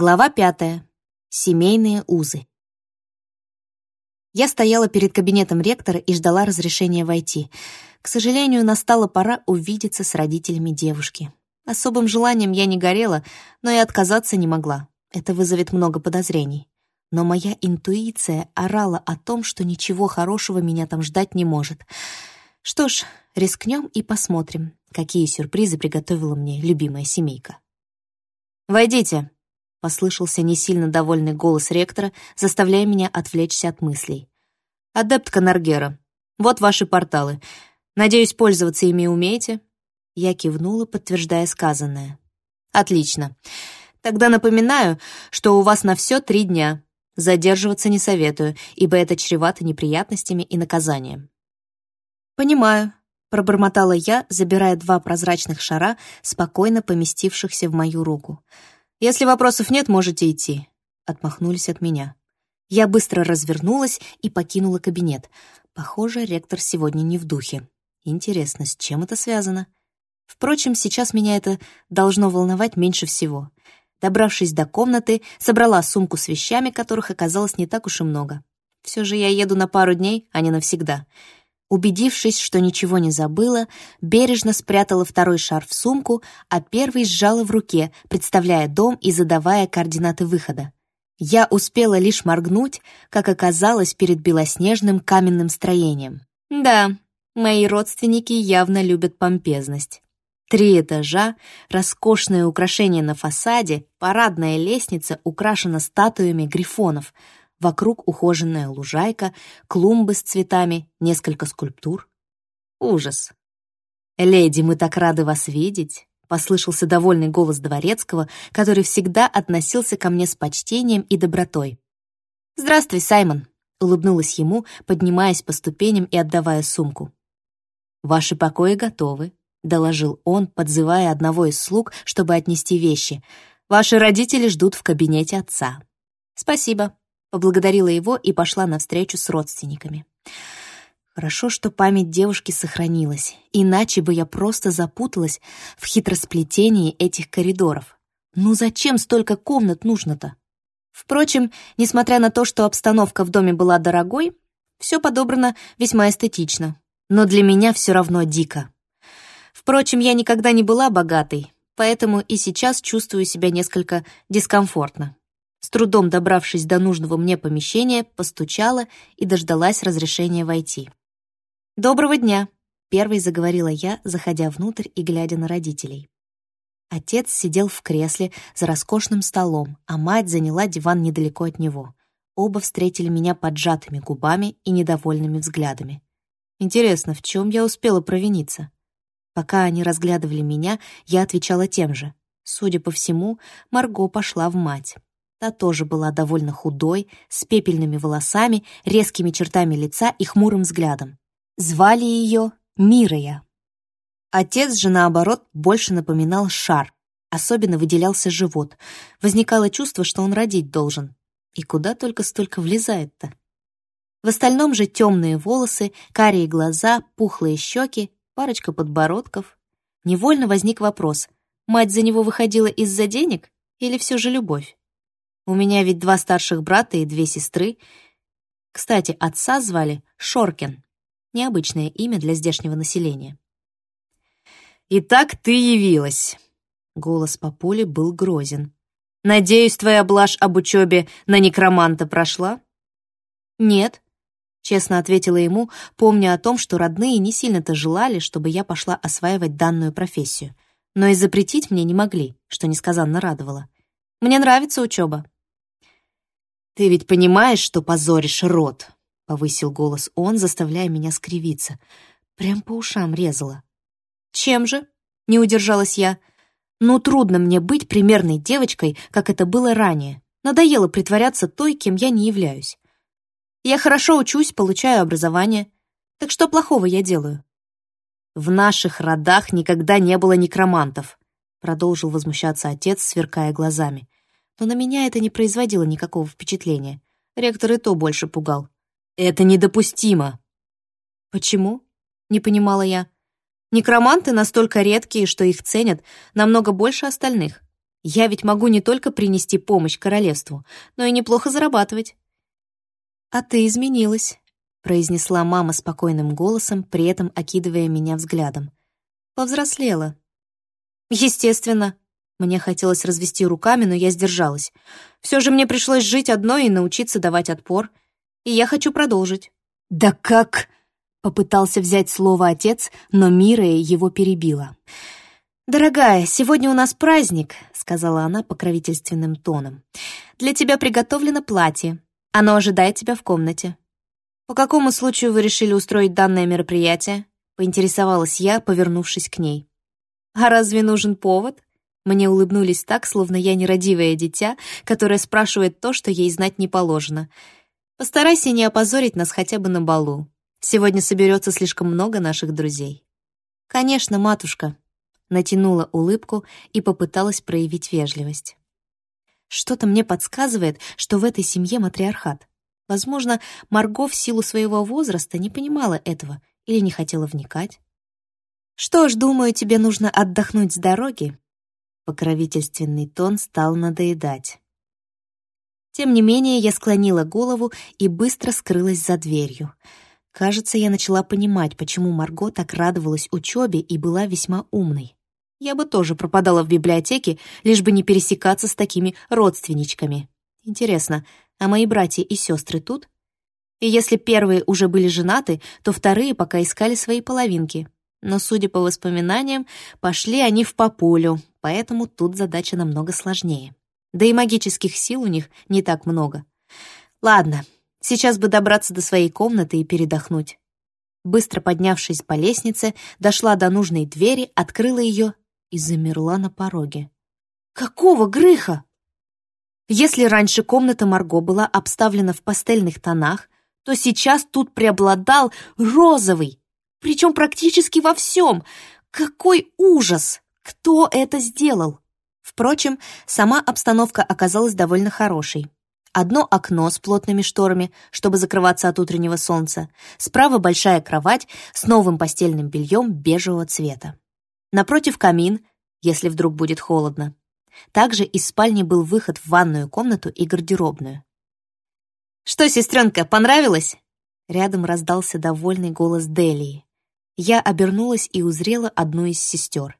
Глава пятая. Семейные узы. Я стояла перед кабинетом ректора и ждала разрешения войти. К сожалению, настала пора увидеться с родителями девушки. Особым желанием я не горела, но и отказаться не могла. Это вызовет много подозрений. Но моя интуиция орала о том, что ничего хорошего меня там ждать не может. Что ж, рискнем и посмотрим, какие сюрпризы приготовила мне любимая семейка. «Войдите», — послышался не сильно довольный голос ректора, заставляя меня отвлечься от мыслей. «Адептка Наргера, вот ваши порталы. Надеюсь, пользоваться ими умеете?» Я кивнула, подтверждая сказанное. «Отлично. Тогда напоминаю, что у вас на все три дня. Задерживаться не советую, ибо это чревато неприятностями и наказанием». «Понимаю», — пробормотала я, забирая два прозрачных шара, спокойно поместившихся в мою руку. «Если вопросов нет, можете идти», — отмахнулись от меня. Я быстро развернулась и покинула кабинет. Похоже, ректор сегодня не в духе. Интересно, с чем это связано? Впрочем, сейчас меня это должно волновать меньше всего. Добравшись до комнаты, собрала сумку с вещами, которых оказалось не так уж и много. Все же я еду на пару дней, а не навсегда — Убедившись, что ничего не забыла, бережно спрятала второй шар в сумку, а первый сжала в руке, представляя дом и задавая координаты выхода. Я успела лишь моргнуть, как оказалось перед белоснежным каменным строением. Да, мои родственники явно любят помпезность. Три этажа, роскошное украшение на фасаде, парадная лестница украшена статуями грифонов — Вокруг ухоженная лужайка, клумбы с цветами, несколько скульптур. Ужас. «Леди, мы так рады вас видеть!» — послышался довольный голос дворецкого, который всегда относился ко мне с почтением и добротой. «Здравствуй, Саймон!» — улыбнулась ему, поднимаясь по ступеням и отдавая сумку. «Ваши покои готовы», — доложил он, подзывая одного из слуг, чтобы отнести вещи. «Ваши родители ждут в кабинете отца». «Спасибо», Поблагодарила его и пошла навстречу с родственниками. Хорошо, что память девушки сохранилась, иначе бы я просто запуталась в хитросплетении этих коридоров. Ну зачем столько комнат нужно-то? Впрочем, несмотря на то, что обстановка в доме была дорогой, все подобрано весьма эстетично. Но для меня все равно дико. Впрочем, я никогда не была богатой, поэтому и сейчас чувствую себя несколько дискомфортно. С трудом добравшись до нужного мне помещения, постучала и дождалась разрешения войти. «Доброго дня!» — первой заговорила я, заходя внутрь и глядя на родителей. Отец сидел в кресле за роскошным столом, а мать заняла диван недалеко от него. Оба встретили меня поджатыми губами и недовольными взглядами. Интересно, в чем я успела провиниться? Пока они разглядывали меня, я отвечала тем же. Судя по всему, Марго пошла в мать. Та тоже была довольно худой, с пепельными волосами, резкими чертами лица и хмурым взглядом. Звали ее Мирая. Отец же, наоборот, больше напоминал шар. Особенно выделялся живот. Возникало чувство, что он родить должен. И куда только столько влезает-то? В остальном же темные волосы, карие глаза, пухлые щеки, парочка подбородков. Невольно возник вопрос, мать за него выходила из-за денег или все же любовь? У меня ведь два старших брата и две сестры. Кстати, отца звали Шоркин. Необычное имя для здешнего населения. «Итак, ты явилась!» Голос по поле был грозен. «Надеюсь, твоя блажь об учебе на некроманта прошла?» «Нет», — честно ответила ему, помня о том, что родные не сильно-то желали, чтобы я пошла осваивать данную профессию. Но и запретить мне не могли, что несказанно радовало. «Мне нравится учеба. «Ты ведь понимаешь, что позоришь род?» — повысил голос он, заставляя меня скривиться. Прям по ушам резала. «Чем же?» — не удержалась я. «Ну, трудно мне быть примерной девочкой, как это было ранее. Надоело притворяться той, кем я не являюсь. Я хорошо учусь, получаю образование. Так что плохого я делаю?» «В наших родах никогда не было некромантов», — продолжил возмущаться отец, сверкая глазами но на меня это не производило никакого впечатления. Ректор и то больше пугал. «Это недопустимо!» «Почему?» — не понимала я. «Некроманты настолько редкие, что их ценят намного больше остальных. Я ведь могу не только принести помощь королевству, но и неплохо зарабатывать. «А ты изменилась», — произнесла мама спокойным голосом, при этом окидывая меня взглядом. «Повзрослела». «Естественно». Мне хотелось развести руками, но я сдержалась. Все же мне пришлось жить одной и научиться давать отпор. И я хочу продолжить. «Да как?» — попытался взять слово отец, но Мирая его перебила. «Дорогая, сегодня у нас праздник», — сказала она покровительственным тоном. «Для тебя приготовлено платье. Оно ожидает тебя в комнате». «По какому случаю вы решили устроить данное мероприятие?» — поинтересовалась я, повернувшись к ней. «А разве нужен повод?» Мне улыбнулись так, словно я нерадивое дитя, которое спрашивает то, что ей знать не положено. «Постарайся не опозорить нас хотя бы на балу. Сегодня соберется слишком много наших друзей». «Конечно, матушка», натянула улыбку и попыталась проявить вежливость. Что-то мне подсказывает, что в этой семье матриархат. Возможно, Марго в силу своего возраста не понимала этого или не хотела вникать. «Что ж, думаю, тебе нужно отдохнуть с дороги». Покровительственный тон стал надоедать. Тем не менее, я склонила голову и быстро скрылась за дверью. Кажется, я начала понимать, почему Марго так радовалась учебе и была весьма умной. Я бы тоже пропадала в библиотеке, лишь бы не пересекаться с такими родственничками. Интересно, а мои братья и сестры тут? И если первые уже были женаты, то вторые пока искали свои половинки. Но, судя по воспоминаниям, пошли они в популю, поэтому тут задача намного сложнее. Да и магических сил у них не так много. Ладно, сейчас бы добраться до своей комнаты и передохнуть. Быстро поднявшись по лестнице, дошла до нужной двери, открыла ее и замерла на пороге. «Какого грыха?» Если раньше комната Марго была обставлена в пастельных тонах, то сейчас тут преобладал розовый, причем практически во всем. Какой ужас! Кто это сделал? Впрочем, сама обстановка оказалась довольно хорошей. Одно окно с плотными шторами, чтобы закрываться от утреннего солнца. Справа большая кровать с новым постельным бельем бежевого цвета. Напротив камин, если вдруг будет холодно. Также из спальни был выход в ванную комнату и гардеробную. «Что, сестренка, понравилось?» Рядом раздался довольный голос Делии. Я обернулась и узрела одну из сестер.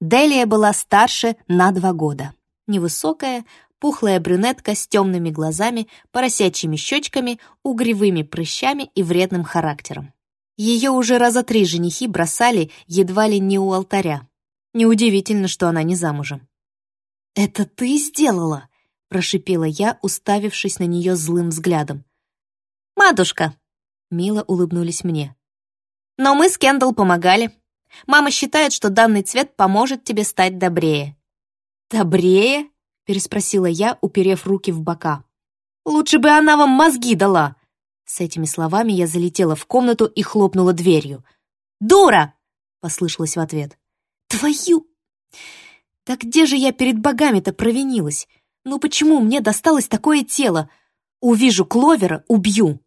Делия была старше на два года. Невысокая, пухлая брюнетка с темными глазами, поросячьими щечками, угревыми прыщами и вредным характером. Ее уже раза три женихи бросали едва ли не у алтаря. Неудивительно, что она не замужем. «Это ты сделала?» — прошипела я, уставившись на нее злым взглядом. «Матушка!» — мило улыбнулись мне. «Но мы с Кендалл помогали. Мама считает, что данный цвет поможет тебе стать добрее». «Добрее?» — переспросила я, уперев руки в бока. «Лучше бы она вам мозги дала!» С этими словами я залетела в комнату и хлопнула дверью. «Дура!» — послышалось в ответ. «Твою!» «Так где же я перед богами-то провинилась? Ну почему мне досталось такое тело? Увижу Кловера — убью!»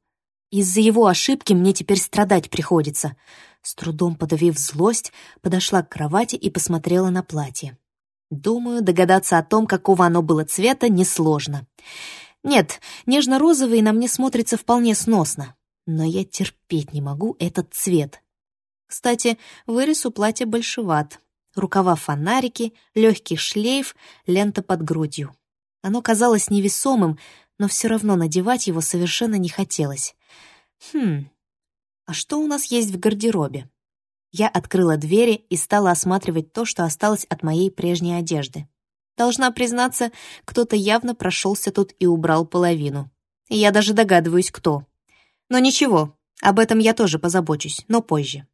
Из-за его ошибки мне теперь страдать приходится. С трудом подавив злость, подошла к кровати и посмотрела на платье. Думаю, догадаться о том, какого оно было цвета, несложно. Нет, нежно-розовый на мне смотрится вполне сносно, но я терпеть не могу этот цвет. Кстати, вырез у платья большеват. Рукава фонарики, легкий шлейф, лента под грудью. Оно казалось невесомым, но все равно надевать его совершенно не хотелось. Хм, а что у нас есть в гардеробе? Я открыла двери и стала осматривать то, что осталось от моей прежней одежды. Должна признаться, кто-то явно прошелся тут и убрал половину. И я даже догадываюсь, кто. Но ничего, об этом я тоже позабочусь, но позже.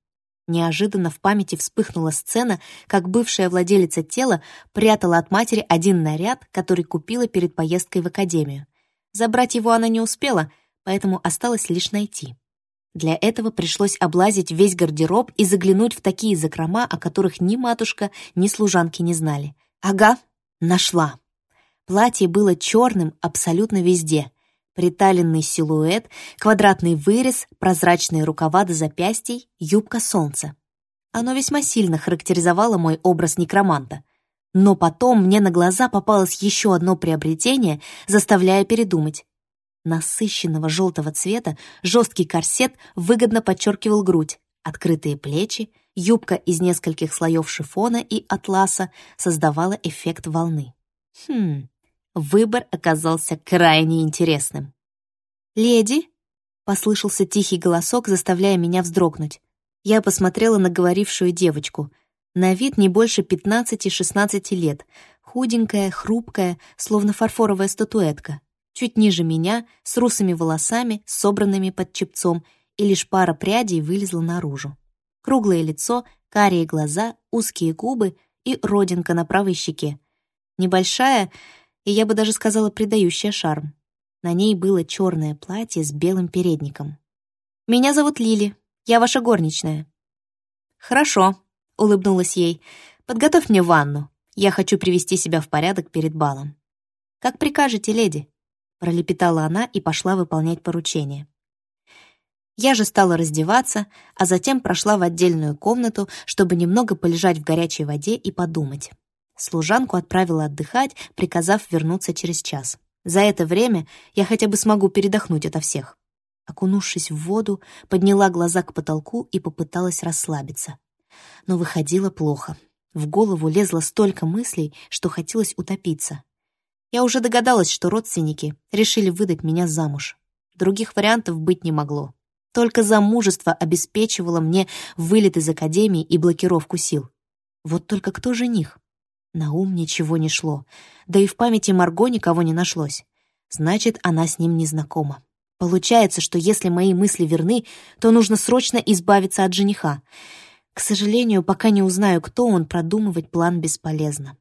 Неожиданно в памяти вспыхнула сцена, как бывшая владелица тела прятала от матери один наряд, который купила перед поездкой в академию. Забрать его она не успела, поэтому осталось лишь найти. Для этого пришлось облазить весь гардероб и заглянуть в такие закрома, о которых ни матушка, ни служанки не знали. Ага, Нашла. Платье было черным абсолютно везде. Приталенный силуэт, квадратный вырез, прозрачные рукава до запястий, юбка солнца. Оно весьма сильно характеризовало мой образ некроманта. Но потом мне на глаза попалось еще одно приобретение, заставляя передумать. Насыщенного желтого цвета жесткий корсет выгодно подчеркивал грудь, открытые плечи, юбка из нескольких слоев шифона и атласа создавала эффект волны. Хм, выбор оказался крайне интересным. «Леди?» — послышался тихий голосок, заставляя меня вздрогнуть. Я посмотрела на говорившую девочку. На вид не больше 15-16 лет, худенькая, хрупкая, словно фарфоровая статуэтка. Чуть ниже меня, с русыми волосами, собранными под чепцом, и лишь пара прядей вылезла наружу. Круглое лицо, карие глаза, узкие губы и родинка на правой щеке. Небольшая, и я бы даже сказала, придающая шарм. На ней было черное платье с белым передником. «Меня зовут Лили», я ваша горничная». «Хорошо», — улыбнулась ей. «Подготовь мне ванну. Я хочу привести себя в порядок перед балом». «Как прикажете, леди», — пролепетала она и пошла выполнять поручение. Я же стала раздеваться, а затем прошла в отдельную комнату, чтобы немного полежать в горячей воде и подумать. Служанку отправила отдыхать, приказав вернуться через час. За это время я хотя бы смогу передохнуть ото всех. Окунувшись в воду, подняла глаза к потолку и попыталась расслабиться. Но выходило плохо. В голову лезло столько мыслей, что хотелось утопиться. Я уже догадалась, что родственники решили выдать меня замуж. Других вариантов быть не могло. Только замужество обеспечивало мне вылет из академии и блокировку сил. Вот только кто жених? На ум ничего не шло. Да и в памяти Марго никого не нашлось. Значит, она с ним не знакома. Получается, что если мои мысли верны, то нужно срочно избавиться от жениха. К сожалению, пока не узнаю, кто он, продумывать план бесполезно.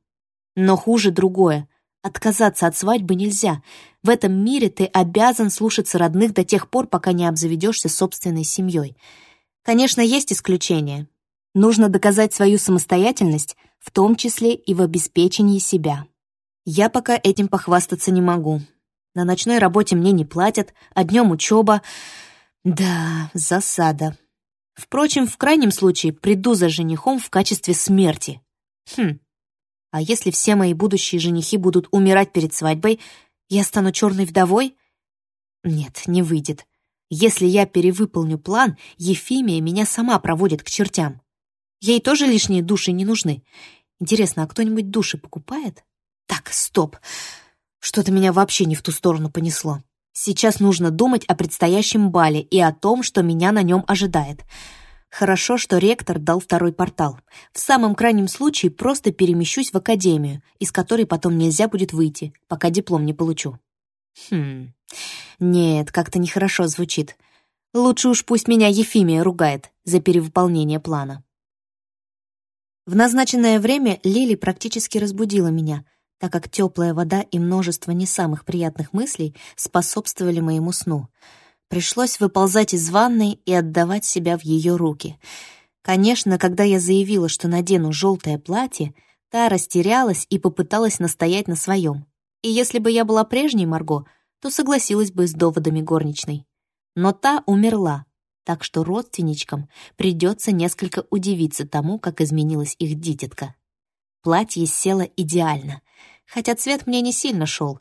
Но хуже другое. Отказаться от свадьбы нельзя. В этом мире ты обязан слушаться родных до тех пор, пока не обзаведешься собственной семьей. Конечно, есть исключения. Нужно доказать свою самостоятельность, в том числе и в обеспечении себя. Я пока этим похвастаться не могу. На ночной работе мне не платят, а днем учеба. Да, засада. Впрочем, в крайнем случае приду за женихом в качестве смерти. Хм. А если все мои будущие женихи будут умирать перед свадьбой, я стану черной вдовой? Нет, не выйдет. Если я перевыполню план, Ефимия меня сама проводит к чертям. Ей тоже лишние души не нужны. Интересно, а кто-нибудь души покупает? Так, стоп. Что-то меня вообще не в ту сторону понесло. Сейчас нужно думать о предстоящем бале и о том, что меня на нем ожидает. Хорошо, что ректор дал второй портал. В самом крайнем случае просто перемещусь в академию, из которой потом нельзя будет выйти, пока диплом не получу. Хм, нет, как-то нехорошо звучит. Лучше уж пусть меня Ефимия ругает за перевыполнение плана. В назначенное время Лили практически разбудила меня — так как теплая вода и множество не самых приятных мыслей способствовали моему сну. Пришлось выползать из ванной и отдавать себя в ее руки. Конечно, когда я заявила, что надену желтое платье, та растерялась и попыталась настоять на своем. И если бы я была прежней Марго, то согласилась бы с доводами горничной. Но та умерла, так что родственничкам придется несколько удивиться тому, как изменилась их дитятка. Платье село идеально, хотя цвет мне не сильно шел.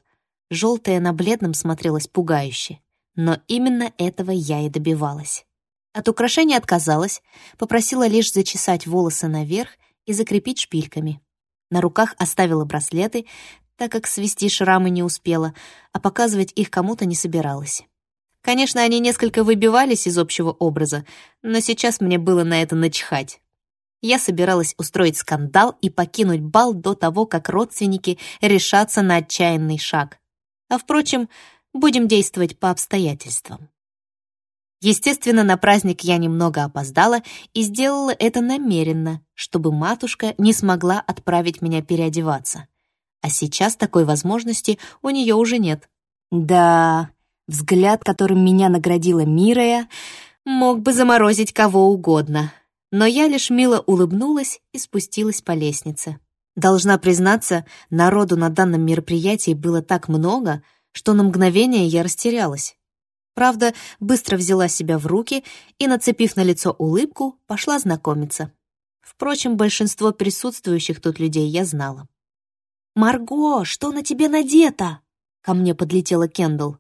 Желтое на бледном смотрелось пугающе. Но именно этого я и добивалась. От украшения отказалась, попросила лишь зачесать волосы наверх и закрепить шпильками. На руках оставила браслеты, так как свести шрамы не успела, а показывать их кому-то не собиралась. Конечно, они несколько выбивались из общего образа, но сейчас мне было на это начхать. Я собиралась устроить скандал и покинуть бал до того, как родственники решатся на отчаянный шаг. А впрочем, будем действовать по обстоятельствам. Естественно, на праздник я немного опоздала и сделала это намеренно, чтобы матушка не смогла отправить меня переодеваться. А сейчас такой возможности у нее уже нет. Да, взгляд, которым меня наградила Мирая, мог бы заморозить кого угодно но я лишь мило улыбнулась и спустилась по лестнице. Должна признаться, народу на данном мероприятии было так много, что на мгновение я растерялась. Правда, быстро взяла себя в руки и, нацепив на лицо улыбку, пошла знакомиться. Впрочем, большинство присутствующих тут людей я знала. «Марго, что на тебе надето?» Ко мне подлетела Кендалл.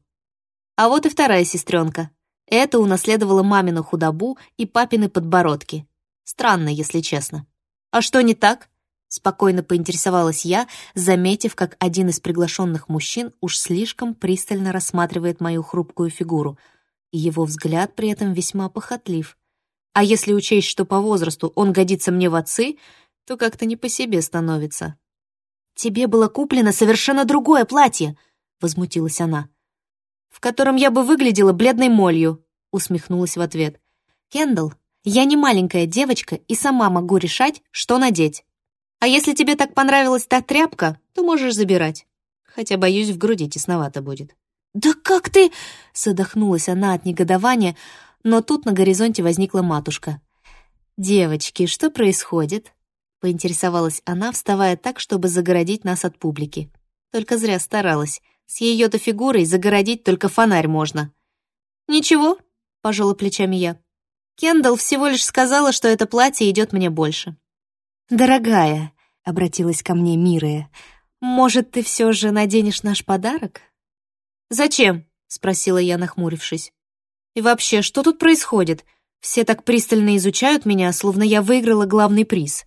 А вот и вторая сестренка. Это унаследовала мамину худобу и папины подбородки. Странно, если честно. «А что не так?» Спокойно поинтересовалась я, заметив, как один из приглашенных мужчин уж слишком пристально рассматривает мою хрупкую фигуру, и его взгляд при этом весьма похотлив. А если учесть, что по возрасту он годится мне в отцы, то как-то не по себе становится. «Тебе было куплено совершенно другое платье!» — возмутилась она. «В котором я бы выглядела бледной молью», — усмехнулась в ответ. «Кендалл, я не маленькая девочка и сама могу решать, что надеть. А если тебе так понравилась та тряпка, то можешь забирать. Хотя, боюсь, в груди тесновато будет». «Да как ты...» — задохнулась она от негодования, но тут на горизонте возникла матушка. «Девочки, что происходит?» — поинтересовалась она, вставая так, чтобы загородить нас от публики. Только зря старалась. С ее-то фигурой загородить только фонарь можно. «Ничего», — пожала плечами я. Кендалл всего лишь сказала, что это платье идет мне больше. «Дорогая», — обратилась ко мне Мирая, «может, ты все же наденешь наш подарок?» «Зачем?» — спросила я, нахмурившись. И вообще, что тут происходит? Все так пристально изучают меня, словно я выиграла главный приз.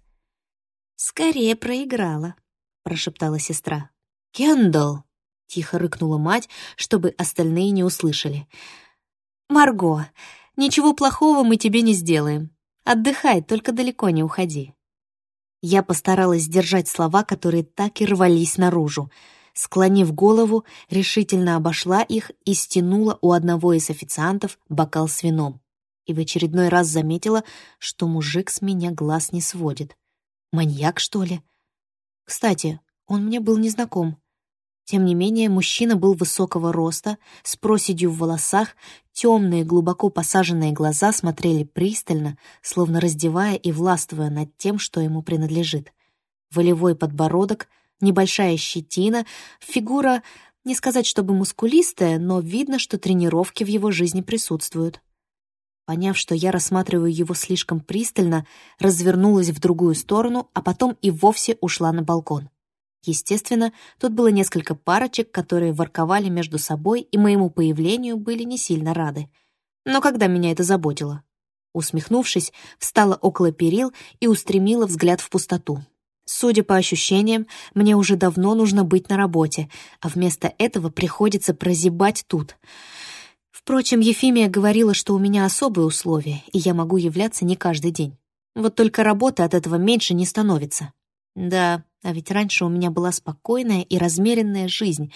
«Скорее проиграла», — прошептала сестра. «Кендалл!» — тихо рыкнула мать, чтобы остальные не услышали. «Марго, ничего плохого мы тебе не сделаем. Отдыхай, только далеко не уходи». Я постаралась сдержать слова, которые так и рвались наружу — Склонив голову, решительно обошла их и стянула у одного из официантов бокал с вином. И в очередной раз заметила, что мужик с меня глаз не сводит. Маньяк, что ли? Кстати, он мне был незнаком. Тем не менее, мужчина был высокого роста, с проседью в волосах, темные, глубоко посаженные глаза смотрели пристально, словно раздевая и властвуя над тем, что ему принадлежит. Волевой подбородок — Небольшая щетина, фигура, не сказать чтобы мускулистая, но видно, что тренировки в его жизни присутствуют. Поняв, что я рассматриваю его слишком пристально, развернулась в другую сторону, а потом и вовсе ушла на балкон. Естественно, тут было несколько парочек, которые ворковали между собой и моему появлению были не сильно рады. Но когда меня это заботило? Усмехнувшись, встала около перил и устремила взгляд в пустоту. Судя по ощущениям, мне уже давно нужно быть на работе, а вместо этого приходится прозябать тут. Впрочем, Ефимия говорила, что у меня особые условия, и я могу являться не каждый день. Вот только работы от этого меньше не становится. Да, а ведь раньше у меня была спокойная и размеренная жизнь.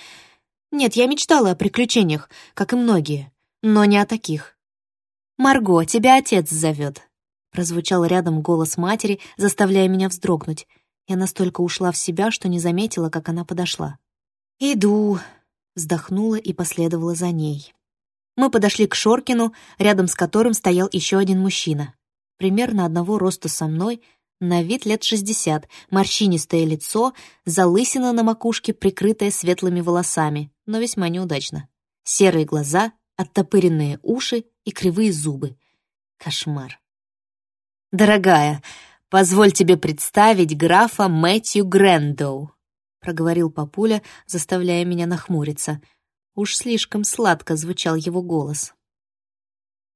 Нет, я мечтала о приключениях, как и многие, но не о таких. «Марго, тебя отец зовет», — прозвучал рядом голос матери, заставляя меня вздрогнуть. Я настолько ушла в себя, что не заметила, как она подошла. «Иду», — вздохнула и последовала за ней. Мы подошли к Шоркину, рядом с которым стоял еще один мужчина. Примерно одного роста со мной, на вид лет шестьдесят, морщинистое лицо, залысина на макушке, прикрытая светлыми волосами, но весьма неудачно. Серые глаза, оттопыренные уши и кривые зубы. Кошмар. «Дорогая, «Позволь тебе представить графа Мэтью Грэндоу», — проговорил папуля, заставляя меня нахмуриться. Уж слишком сладко звучал его голос.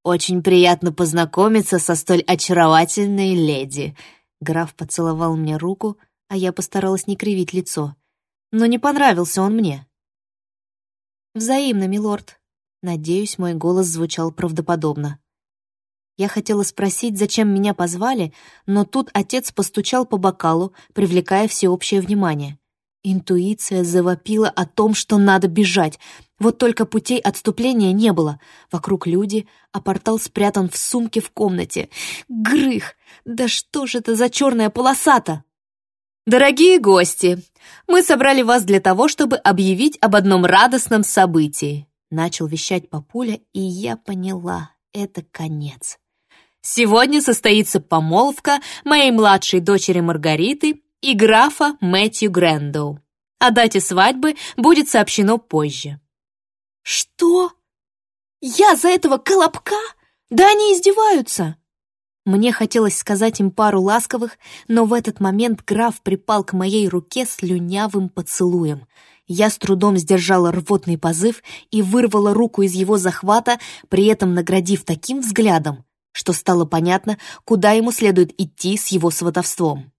«Очень приятно познакомиться со столь очаровательной леди», — граф поцеловал мне руку, а я постаралась не кривить лицо. Но не понравился он мне. «Взаимно, милорд». Надеюсь, мой голос звучал правдоподобно. Я хотела спросить, зачем меня позвали, но тут отец постучал по бокалу, привлекая всеобщее внимание. Интуиция завопила о том, что надо бежать. Вот только путей отступления не было. Вокруг люди, а портал спрятан в сумке в комнате. Грых! Да что же это за черная полосата? Дорогие гости, мы собрали вас для того, чтобы объявить об одном радостном событии. Начал вещать папуля, и я поняла, это конец. Сегодня состоится помолвка моей младшей дочери Маргариты и графа Мэтью Грэндоу. О дате свадьбы будет сообщено позже». «Что? Я за этого колобка? Да они издеваются!» Мне хотелось сказать им пару ласковых, но в этот момент граф припал к моей руке слюнявым поцелуем. Я с трудом сдержала рвотный позыв и вырвала руку из его захвата, при этом наградив таким взглядом, что стало понятно, куда ему следует идти с его сватовством.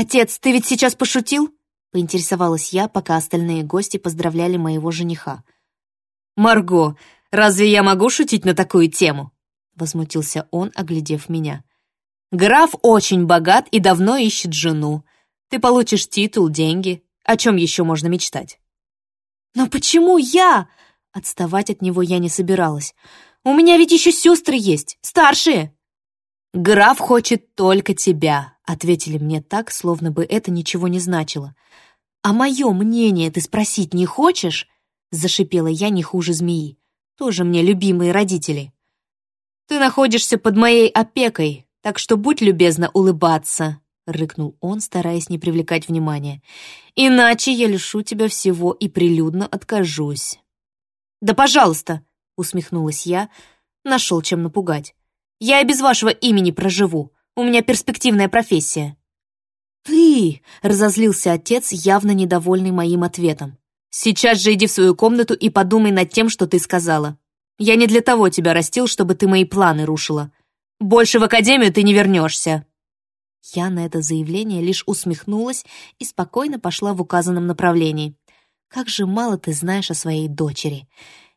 «Отец, ты ведь сейчас пошутил?» — поинтересовалась я, пока остальные гости поздравляли моего жениха. «Марго, разве я могу шутить на такую тему?» — возмутился он, оглядев меня. «Граф очень богат и давно ищет жену. Ты получишь титул, деньги. О чем еще можно мечтать?» «Но почему я?» Отставать от него я не собиралась. «У меня ведь еще сестры есть, старшие!» «Граф хочет только тебя», — ответили мне так, словно бы это ничего не значило. «А мое мнение ты спросить не хочешь?» Зашипела я не хуже змеи. Тоже мне любимые родители. «Ты находишься под моей опекой, так что будь любезна улыбаться», — рыкнул он, стараясь не привлекать внимания. «Иначе я лишу тебя всего и прилюдно откажусь». «Да пожалуйста», — усмехнулась я, нашел чем напугать. «Я и без вашего имени проживу. У меня перспективная профессия». «Ты!» — разозлился отец, явно недовольный моим ответом. Сейчас же иди в свою комнату и подумай над тем, что ты сказала. Я не для того тебя растил, чтобы ты мои планы рушила. Больше в академию ты не вернешься». Я на это заявление лишь усмехнулась и спокойно пошла в указанном направлении. «Как же мало ты знаешь о своей дочери.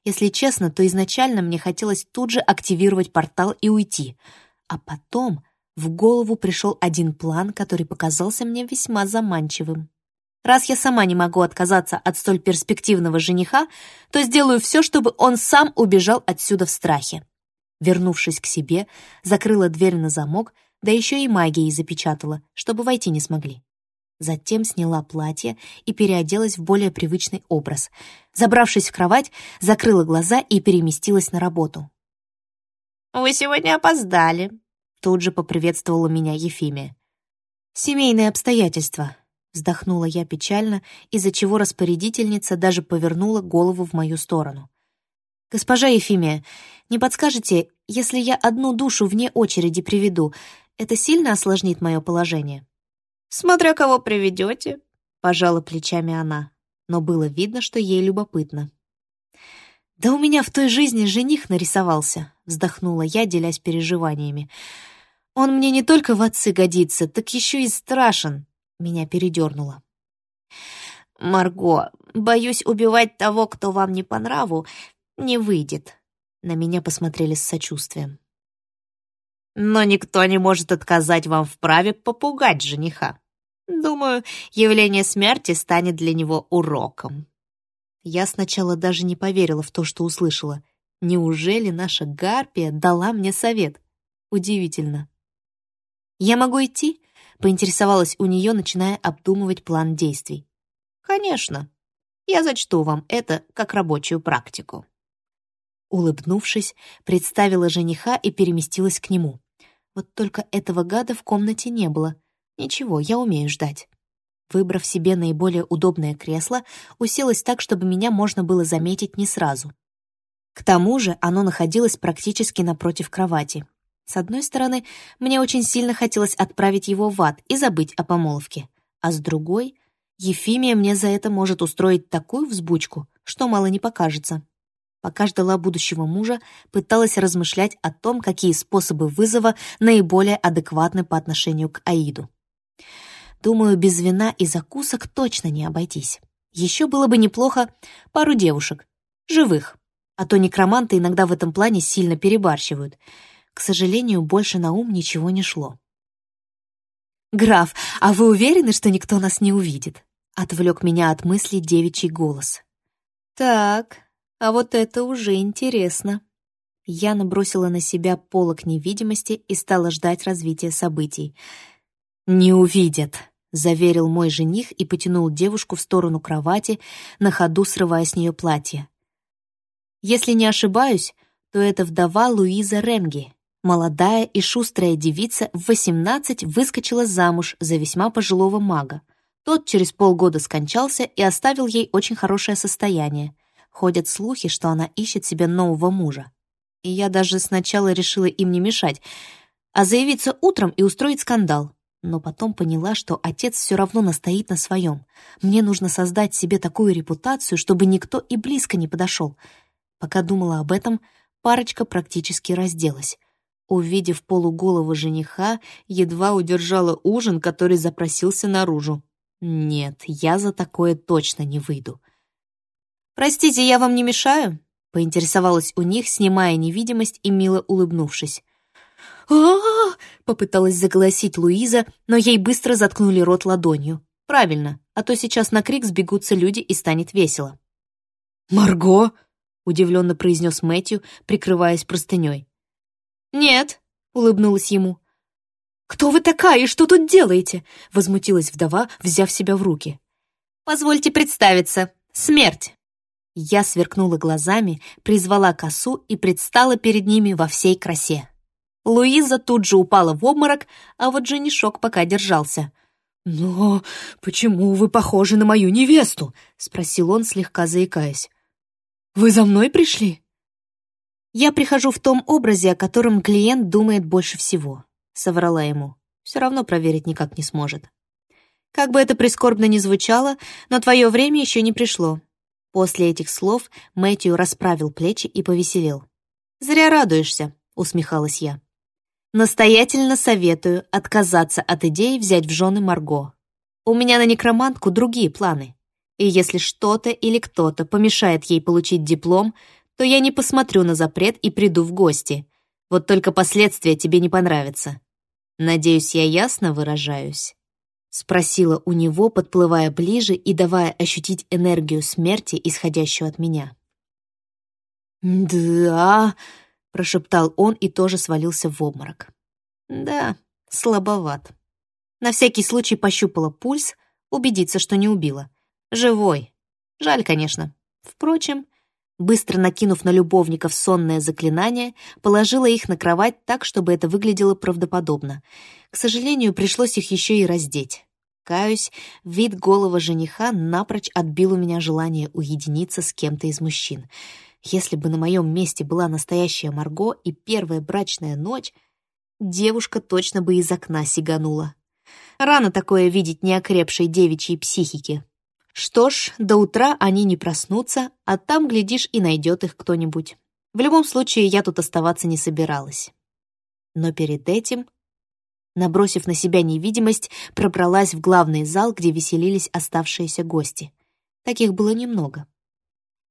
Если честно, то изначально мне хотелось тут же активировать портал и уйти. А потом в голову пришел один план, который показался мне весьма заманчивым. Раз я сама не могу отказаться от столь перспективного жениха, то сделаю все, чтобы он сам убежал отсюда в страхе. Вернувшись к себе, закрыла дверь на замок, да еще и магией запечатала, чтобы войти не смогли. Затем сняла платье и переоделась в более привычный образ. Забравшись в кровать, закрыла глаза и переместилась на работу. «Вы сегодня опоздали», — тут же поприветствовала меня Ефимия. «Семейные обстоятельства», Вздохнула я печально, из-за чего распорядительница даже повернула голову в мою сторону. «Госпожа Ефимия, не подскажете, если я одну душу вне очереди приведу, это сильно осложнит мое положение?» «Смотря кого приведете», — пожала плечами она, но было видно, что ей любопытно. «Да у меня в той жизни жених нарисовался», — вздохнула я, делясь переживаниями. «Он мне не только в отцы годится, так еще и страшен. Меня передернуло. «Марго, боюсь, убивать того, кто вам не по нраву, не выйдет». На меня посмотрели с сочувствием. «Но никто не может отказать вам в праве попугать жениха. Думаю, явление смерти станет для него уроком». Я сначала даже не поверила в то, что услышала. Неужели наша Гарпия дала мне совет? Удивительно. «Я могу идти?» Поинтересовалась у нее, начиная обдумывать план действий. «Конечно. Я зачту вам это как рабочую практику». Улыбнувшись, представила жениха и переместилась к нему. Вот только этого гада в комнате не было. Ничего, я умею ждать. Выбрав себе наиболее удобное кресло, уселась так, чтобы меня можно было заметить не сразу. К тому же оно находилось практически напротив кровати, с одной стороны, мне очень сильно хотелось отправить его в ад и забыть о помолвке, а с другой, Ефимия мне за это может устроить такую взбучку, что мало не покажется. Пока ждала будущего мужа, пыталась размышлять о том, какие способы вызова наиболее адекватны по отношению к Аиду. Думаю, без вина и закусок точно не обойтись. Еще было бы неплохо пару девушек, живых, а то некроманты иногда в этом плане сильно перебарщивают — к сожалению, больше на ум ничего не шло. «Граф, а вы уверены, что никто нас не увидит?» — отвлек меня от мысли девичий голос. «Так, а вот это уже интересно». Я набросила на себя полок невидимости и стала ждать развития событий. «Не увидят», — заверил мой жених и потянул девушку в сторону кровати, на ходу срывая с нее платье. Если не ошибаюсь, то это вдова Луиза Ремги, Молодая и шустрая девица в 18 выскочила замуж за весьма пожилого мага. Тот через полгода скончался и оставил ей очень хорошее состояние. Ходят слухи, что она ищет себе нового мужа. И я даже сначала решила им не мешать, а заявиться утром и устроить скандал. Но потом поняла, что отец все равно настоит на своем. Мне нужно создать себе такую репутацию, чтобы никто и близко не подошел. Пока думала об этом, парочка практически разделась. Увидев полуголого жениха, едва удержала ужин, который запросился наружу. Нет, я за такое точно не выйду. «Простите, я вам не мешаю?» — поинтересовалась у них, снимая невидимость и мило улыбнувшись. А, попыталась загласить Луиза, но ей быстро заткнули рот ладонью. Правильно, а то сейчас на крик сбегутся люди и станет весело. «Марго!» — удивленно произнес Мэтью, прикрываясь простыней. «Нет», — улыбнулась ему. «Кто вы такая и что тут делаете?» — возмутилась вдова, взяв себя в руки. «Позвольте представиться. Смерть». Я сверкнула глазами, призвала косу и предстала перед ними во всей красе. Луиза тут же упала в обморок, а вот женишок пока держался. «Но почему вы похожи на мою невесту?» — спросил он, слегка заикаясь. «Вы за мной пришли?» «Я прихожу в том образе, о котором клиент думает больше всего», — соврала ему. «Все равно проверить никак не сможет». «Как бы это прискорбно ни звучало, но твое время еще не пришло. После этих слов Мэтью расправил плечи и повеселел. «Зря радуешься», — усмехалась я. «Настоятельно советую отказаться от идеи взять в жены Марго. У меня на некромантку другие планы. И если что-то или кто-то помешает ей получить диплом, то я не посмотрю на запрет и приду в гости. Вот только последствия тебе не понравятся. Надеюсь, я ясно выражаюсь». — спросила у него, подплывая ближе и давая ощутить энергию смерти, исходящую от меня. «Да», — прошептал он и тоже свалился в обморок. «Да, слабоват. На всякий случай пощупала пульс, убедиться, что не убила. Живой. Жаль, конечно. Впрочем, быстро накинув на любовников сонное заклинание, положила их на кровать так, чтобы это выглядело правдоподобно — к сожалению, пришлось их еще и раздеть. Каюсь, вид голого жениха напрочь отбил у меня желание уединиться с кем-то из мужчин. Если бы на моем месте была настоящая Марго и первая брачная ночь, девушка точно бы из окна сиганула. Рано такое видеть неокрепшей девичьей психики. Что ж, до утра они не проснутся, а там, глядишь, и найдет их кто-нибудь. В любом случае, я тут оставаться не собиралась. Но перед этим Набросив на себя невидимость, пробралась в главный зал, где веселились оставшиеся гости. Таких было немного.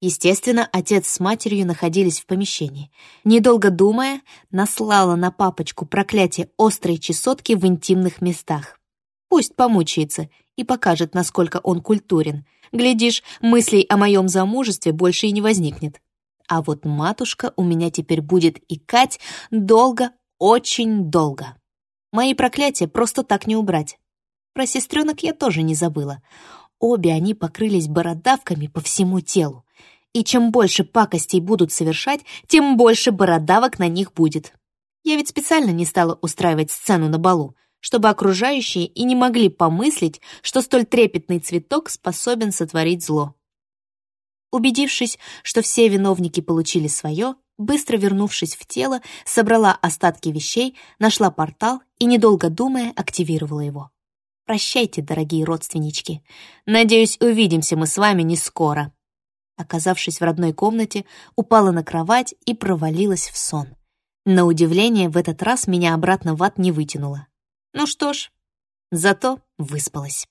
Естественно, отец с матерью находились в помещении. Недолго думая, наслала на папочку проклятие острой чесотки в интимных местах. Пусть помучается и покажет, насколько он культурен. Глядишь, мыслей о моем замужестве больше и не возникнет. А вот матушка у меня теперь будет икать долго, очень долго. Мои проклятия просто так не убрать. Про сестренок я тоже не забыла. Обе они покрылись бородавками по всему телу. И чем больше пакостей будут совершать, тем больше бородавок на них будет. Я ведь специально не стала устраивать сцену на балу, чтобы окружающие и не могли помыслить, что столь трепетный цветок способен сотворить зло. Убедившись, что все виновники получили свое, быстро вернувшись в тело, собрала остатки вещей, нашла портал и, недолго думая, активировала его. Прощайте, дорогие родственнички. Надеюсь, увидимся мы с вами не скоро. Оказавшись в родной комнате, упала на кровать и провалилась в сон. На удивление, в этот раз меня обратно в ад не вытянуло. Ну что ж, зато выспалась.